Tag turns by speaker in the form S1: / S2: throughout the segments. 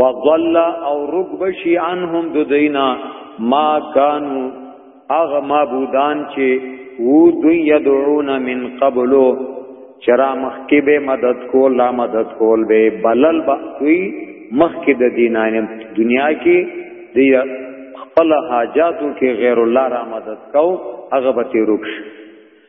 S1: وضل او رکب شي عنهم د دینا ما کانو اغه معبودان چې وو دوی يدعون من قبلو چرا مخکې به مدد کول لا مدد کول به بلل با دوی مخکې د دینانه دنیا کې دی خپل حاجاتو کې غیر الله را مدد کو هغه به تیروک شي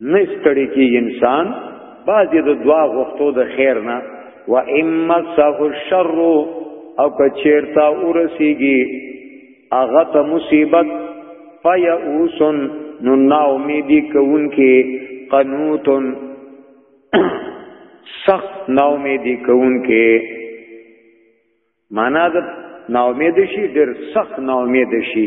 S1: نه ستړي کی انسان بعضی د دعا غوښتو د خیر نه و اما صح الشر او کچیرتا ورسیږي اغه ته مصیبت فیاوسن نو نا امیدی کون کی قنوتن سخت نا امیدی کون کی معنا د نا امید شي ډیر سخت نا امید شي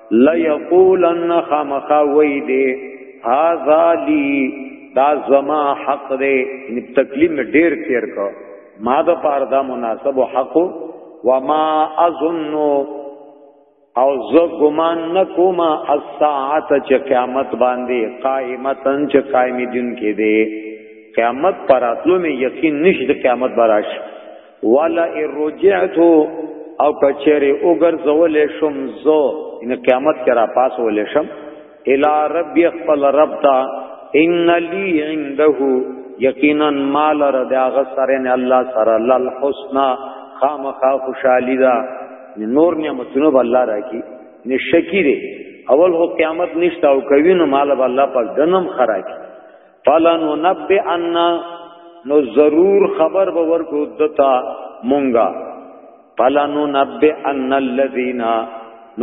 S1: لا یقولن خامخا وای دی هاذا لی دا زما حق دی ان تکلیف می ډیر تیر کو ما د پاره دا مناسب او حق و ما اظن او زه ګمان نکوم الساعت چې قیامت باندې قائمتن چې قائم دین کې دی قیامت پر اتلو می یقین نشد قیامت براش والا ارجعت او کچره اوګر زول شم زو ان قیامت کرا پاس ول شم الی رب یخل رب تا ان لی عنده یقینا مال رد هغه سره نه الله سره لل حسنا خامخا خوشالی دا نور نعمتونو به الله راکی نه شکی دی اول هو قیامت نشته او کوي نو مال به الله پاک دنم خراکی فلننبئن نو ضرور خبر به ورکو دتا مونږه فلننبئن الذين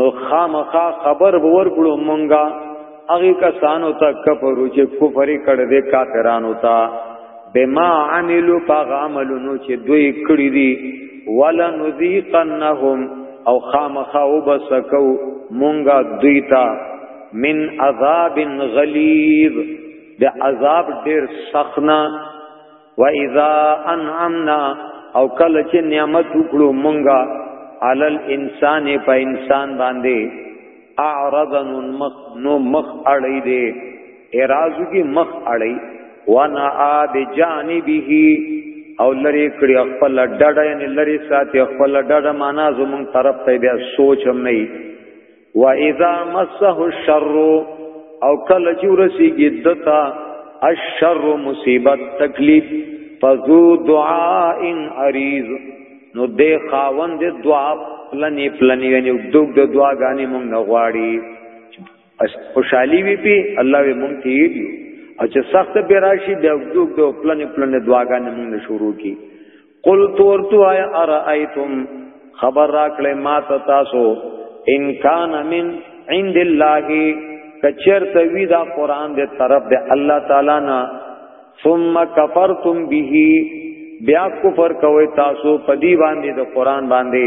S1: نو خامخا خبر به ورکړو مونږه هغه کسانو ته کفر چې کفر کړ دې کافرانو ته بما عملوا فغعملوا چې دوی کړی دي ولنذيقنهم او خامخا وبسکو مونږه دوی ته من عذاب غلیظ د عذاب ډیر سخنا و اذا انعمنا او کله چې نعمت وکړو مونږه علل انسان په انسان باندې اعرضن مخ نو مخ اړی دی ارازو کی مخ اړی وانا اب جانبه او لری کړي خپل ډډه یعنی لری ساتي خپل ډډه معنا زمون طرف ته بیا سوچ هم نه و اذا مسه الشر او کله چې ورسیږي دتا الشر مصیبت تکلیف فذو دعاء عریض نو دې خاوند دعا پلنې پلنې یعنی دوګ د دعا غانې مونږ نه غواړي خوشحالي وی پی الله وی مونږ ته یې او چې سخت پیراشي د دوګ د پلنې پلنې دعا غانې مونږ نه شروع کی قل تورتو آیا ارائیتم خبر راکړې ما ته تاسو ان کان من عند الله کچر ته وی دا قران دې طرف دې الله تعالی نه ثم کفرتم به بیا کفر کوي تاسو په دی باندې د قران باندې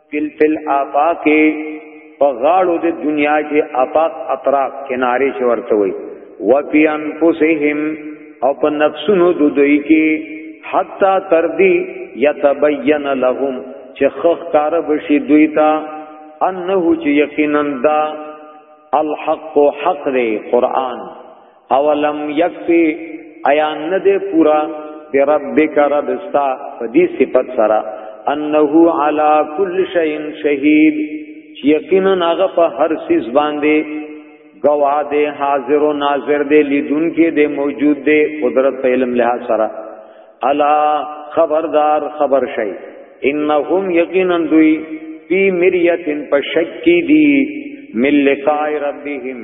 S1: فل فل آفاق په غاړو د دنیا کې آفاق اطراف کنارې چې ورته وي وفي انفسهم او په نفسونو د دوی کې حتا تر دې یتبین لهم چې خخ کار بشي دوی ته انه چې یقینا دا الحق حق دی قران اولم یکفی ایا نه دې پورا بربک ربستا په دې صفت سره انه علی کل شیء شهید یقینا هغه په هر سیز باندې گواه دې حاضر او ناظر دې لیدون کې دې موجود دې قدرت په علم له سره الا خبردار خبر شي انهم یقینا دوی فی مریه پشکی دی مل لقاء ربهم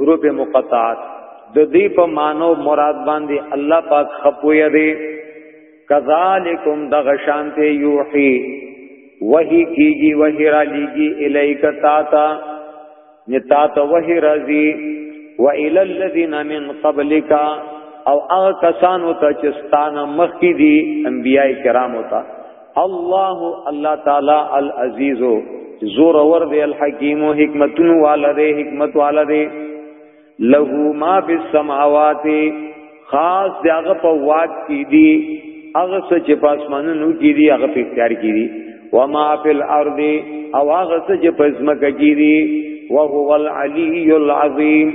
S1: حروف مقطعات د دې په مانو مراد باندې الله پاک خپوی دی کذالکم دغشانت یوحی وحی کیږي وحی را لیږي الیک تا تا نتا تا وحی رازی و الی الذین من قبلک او هغه کسانو ته چې ستانه مخکې دي انبیای کرامو ته الله الله تعالی العزیز زور اور دی الحکیم حکمتون والا دی حکمت والا دی له ما فی السماوات خاص دی هغه په واک کی دی هغه څه چې په اسمانونو کې دی هغه په اختیار کې دی و ما فی الارض او هغه څه چې په ځمکه کې دی وهو العلی العظیم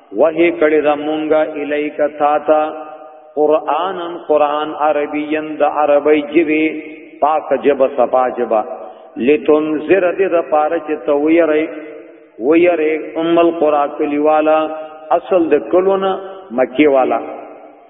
S1: وحی کړی دا مونږه الیک تا تا قرانن قران عربین د عربی جبی پاک جب صفا جبا لتنذر دې د پاره چې تو ویری ویری ام القرا کلیوالا اصل د کلونه مکی والا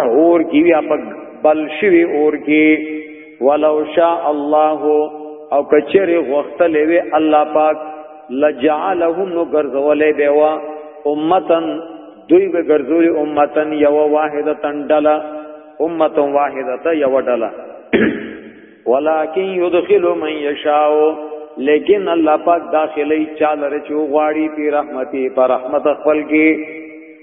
S1: اور کی یا په بل شوی اور کی ولو شاء الله او کچره وختل وی الله پاک لجعلهم نو ګرځولې بیوا امتن دوی به ګرځولې امتن یو واحده تندلا امتن واحده یو ډلا ولکن يدخل من يشاء لیکن الله پاک داخلي چاله رچو غواړي په رحمتي پر رحمت خپل کې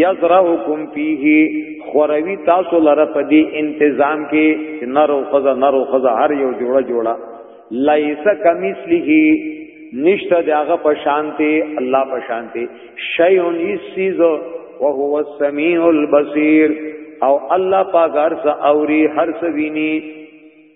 S1: یزرعکم فیه خوروی تاسو لره په دې انتظام کې نرو خزا نرو خزا هر یو جوړه جوړه لیس کمثله نشته د هغه په شانته الله په شانته شیون یسیز او هو السمیع البصیر او الله پاک هر څه اوري هر څه ویني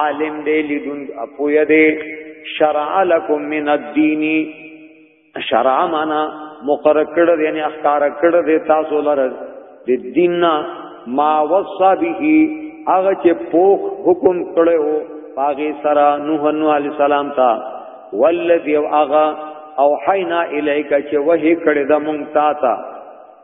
S1: عالم دی لیدون اپویا دی شرع لکم من الدین شرع معنا مقرر کړه یعنی اختار کړه دی تاسو لره د دین ما وصا به هغه چې پوخ حکم کړو پاغي سرا نوح نو علی سلام تا والذي اغا او حینا الیک چې وਹੀ کړه د مونږ تا تا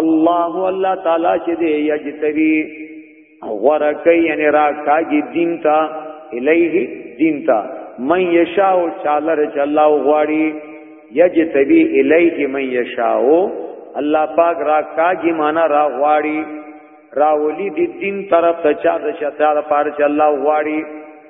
S1: الله الله تعالی چې دی یجتبی غورکی یعنی را کاږي دین تا الیه دین تا من یشاء چالر چې الله غواړي یجتبی الیه من یشاء الله پاک را کاږي معنا را غواړي راولی دی دین طرف ته چا د شتا لپاره چې الله غواړي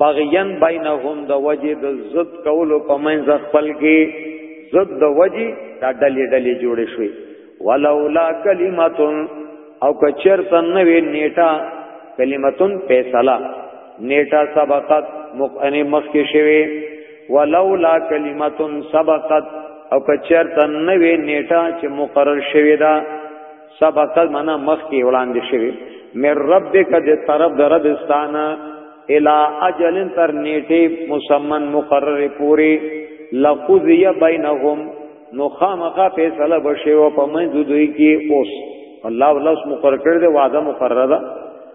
S1: بغیان بینهم د وجه د زد کولو په منځ خپل کې زد د وجه دا ډلې ډلې جوړې شوې ولولا کلمتون او کچرتن نوې نیټه کلمتون فیصله نیټه سبقت مقعنی مخ کې شوی ولولا کلمتون سبقت او کچرتن نوې نیټه چې مقرر شوی دا سبقت منا مخ کې وړاندې شوی مر ربک د طرف د رب استانا الا اجل تر نیټه مسمن مقرر پوری لقضی بینهم نو خامخا فیصله بشي او په منځ دوی کې اوس الله ولس مقرر کړ دی وعده مقرره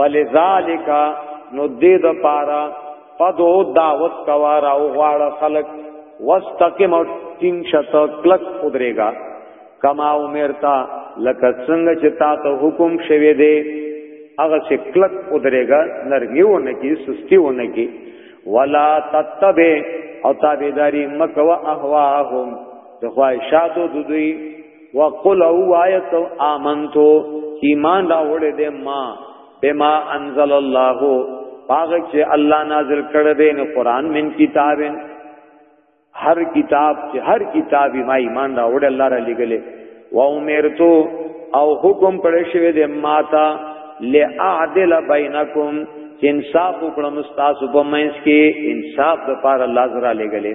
S1: فلذالک نو دې د پارا پدو دعوت کوا راو غواړه خلق واستقم او تین شت کلک قدرېګا کما عمرتا لکه څنګه چې تا ته حکم شوی دی هغه چې کلک قدرېګا نرمیونه کی سستیونه کی ولا تتبع او تابعداري مکوا اهواهم د خواهشاتو د دوی وقل او آیت آمنتو ایمان دا وړې دې ما بما انزل الله باغ چې الله نازل کړ دې نو قران من کتابن هر کتاب چې هر کتابي ما ایمان دا وړې الله را لګلې و امرتو او حکم کړی شوی دې ماتا لاعدل بینکم چې انصاف وکړم تاسو په منځ کې انصاف د پاره الله زرا لګلې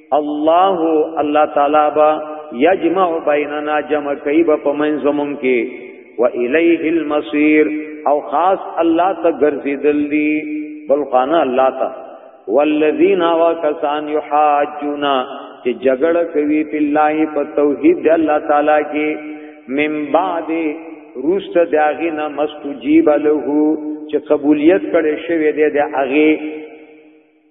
S1: الله الله تعالی با یجمع بیننا جمع کیب پمن زمون کی و الیه المصیر او خاص الله ته ګرځیدل دی بل قانا الله ته والذین وکسان یحاجونا چې جګړه کوي په الله په توحید الله تعالی کې من بعد روست داغینا مستجیب له چې قبولیت کړي شوی دی د هغه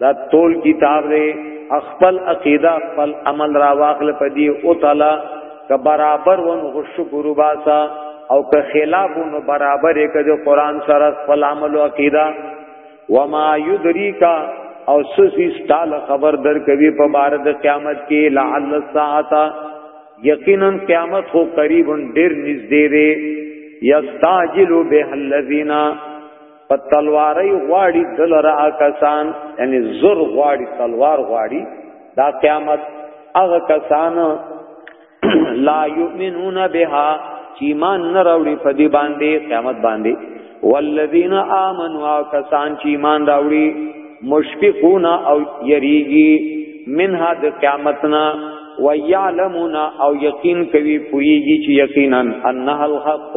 S1: دا ټول کتاب دی خپل عقیده خپل عمل را واخل پدی او تعالی که برابر ون خو شکر وباسا او که خلاف ون برابر یک د قران سره خپل عمل او عقیده وما یدریکا او سسی ستال خبر در کوي په بار د قیامت کې لعل الساعه یقینا قیامت خو قریب ډیر نږدې دی یستاجل به الذین په تلواري غواړي دلرا کسان یعنی زر غواړي تلوار غواړي دا قیامت هغه کسان لا یؤمنون بها چې ایمان نه راوړي په دې باندې قیامت باندې والذین آمنوا کسان چې ایمان راوړي مشفقون او یریږي منها د قیامتنا ويعلمون او یقین کوي پويږي چې یقینا انها الحق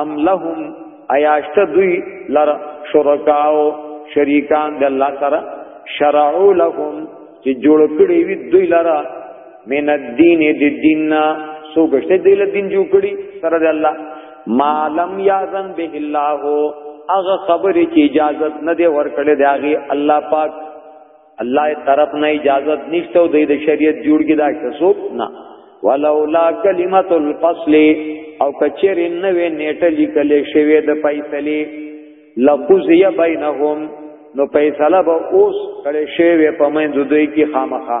S1: ام لهم ایاشت دوی لر شرکاو شریکان د الله سره شرعو لهم چې جوړ کړی وي دوی لرا من الدین د دیننا سو گشته دی له دین جوړ کړی سره د الله ما لم یاذن به الله هغه خبرې چې اجازه نه دی ورکړې دی هغه الله پاک الله طرف نه اجازه نشته او د شریعت جوړ کې دا کسوب نه ولولا کلمت الفصل او کچر نه وې نیټه لیکل شوی د فیصله لقضی بینهم نو فیصله به اوس کړي شوی په منځ دوی کې خامخا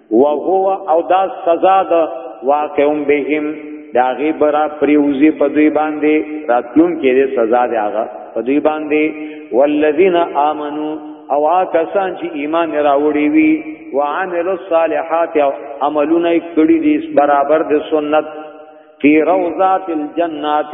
S1: وهو او دا سزا ده واقعون بهم داغي برا پریوزی په دوی باندې راتلون کې دې سزا دی هغه په دوی باندې والذین آمنو او کسان چې ایمان راوړي وي وعملوا الصالحات او عملونه کړی دي برابر د سنت فی روضات الجنات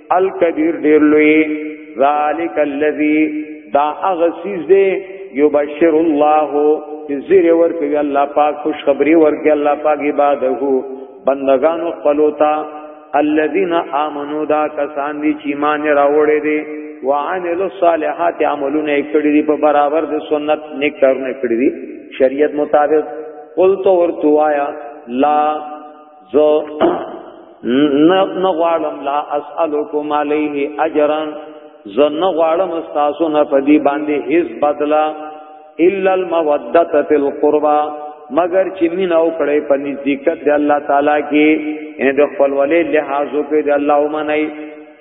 S1: الکبیر ډیر لوی ذالک الذی دا اغسیز دی یبشر الله چې زیر ورکوي الله پاک خوشخبری ورکوي الله پاک عبادتو بندگانو خپلوتا الذين امنوا دا کسان دي چې ایمان راوړې دي وعملوا الصالحات عملونه کړې دي په برابر د سنت نیک کارونه کړې دي شریعت مطابق قل تو ورتوایا لا زه نه غواړم لا اسالکم علیه اجرا زه نه غواړم تاسو نه پدی باندې هیڅ بدلا الا المودته فی القربا مگر چې مين او کړي په نزدېکت د الله تعالی کې ان د خپلولې لحاظ وکړي د الله ومني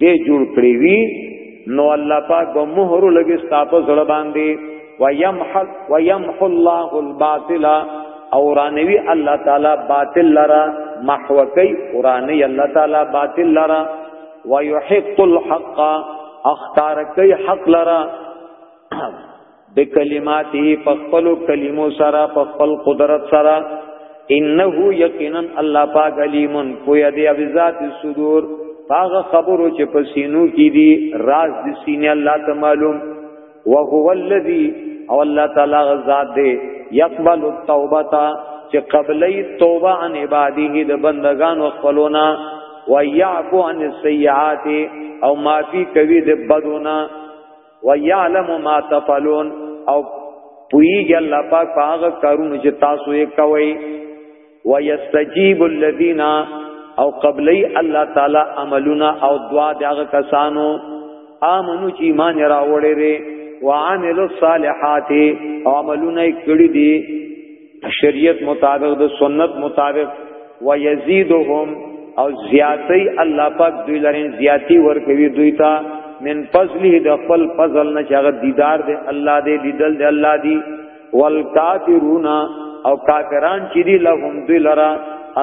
S1: دې جوړ کړی وی نو الله پاک به مهر لګي ستاپ زړه باندې ويمحل ويمحو الله الباطل اورانوي الله تعالی باطل لرا محو کوي اوراني الله تعالی باطل لرا ويحق الحق اختار کوي حق لرا بکلماته په خپل کلمو سره په خپل قدرت سره انه یقینا الله پاک علیم کوی دی او ذات صدور هغه خبرو چې په سینو کې دي راز د سینې الله ته معلوم او هو الذی او الله تعالی غزاد دی یقبل التوبه چې قبلې توبه عن عباده د بندگانو خپلونا ويعفو عن السيئات او معافي کوي د بدونا ويعلم ما تفعلون او پویږي الله پاک په هغه کارونه چې تاسو یې کوي ويستجيب الذين او قبلی الله تعالی عملونه او دعا دغه کسانو امنو چې ایمان راوړي وعملوا الصالحات عملونه کړی دي شریعت مطابق د سنت مطابق و یزيدهم او زیاتی الله پاک دوی لرین زیاتی ورکوي دوی ته من فضله د خپل فضل نه چاغه دیدار دی الله دی لیدل دی الله دی والکافرون او کافران چې دی لهم دوی لرا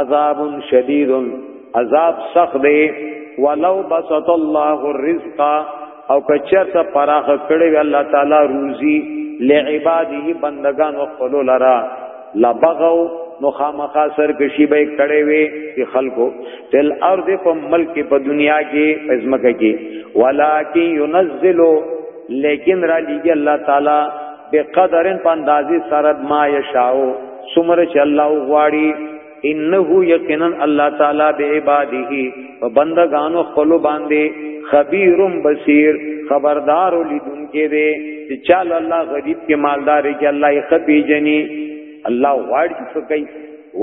S1: عذاب شدید عذاب سخت دی ولو بسط الله الرزق او کچرته پراخ کړي الله تعالی روزي لعباده بندگان او خپل لرا لبغو نو خامخا سرکشي به کړي وي چې خلکو تل ارض په ملک په دنیا کې ازمکه کې ولکن ينزلو لیکن را لګي الله تعالی به قدرن په اندازي سره ما يشاو سمره چې الله غواړي انه یقینا الله تعالی به عباده و بندگانو خپل باندې خبیر بصیر خبردار لیدون کې دی چې چال الله غریب کې مالدار کې الله یې خبي جنې الله واړ څه کوي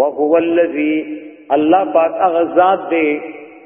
S1: وهو الذی الله پاک هغه ذات دی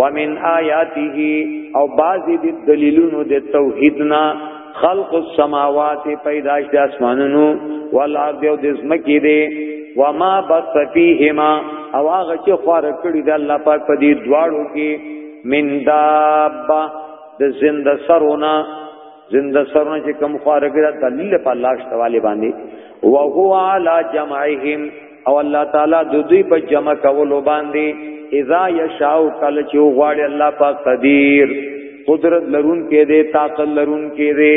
S1: ومن آیاته او بعضی د دلیلونو د توحیدنا خلق السماوات پیدائش د اسمانونو والارض او د زمکی دی وما بث فیهما او هغه چې خور کړی د الله پاک په دې دواړو کې من دابه د زنده سرونه زنده سرونه چې کم خور کړی د دلیل په الله شتواله باندې وهو علی جمعهم او الله تعالی د دوی په جمع کولو باندې اذا یشاء کله چې غواړي الله پاک قدیر قدرت لرون کې دې طاقت لرون کې دې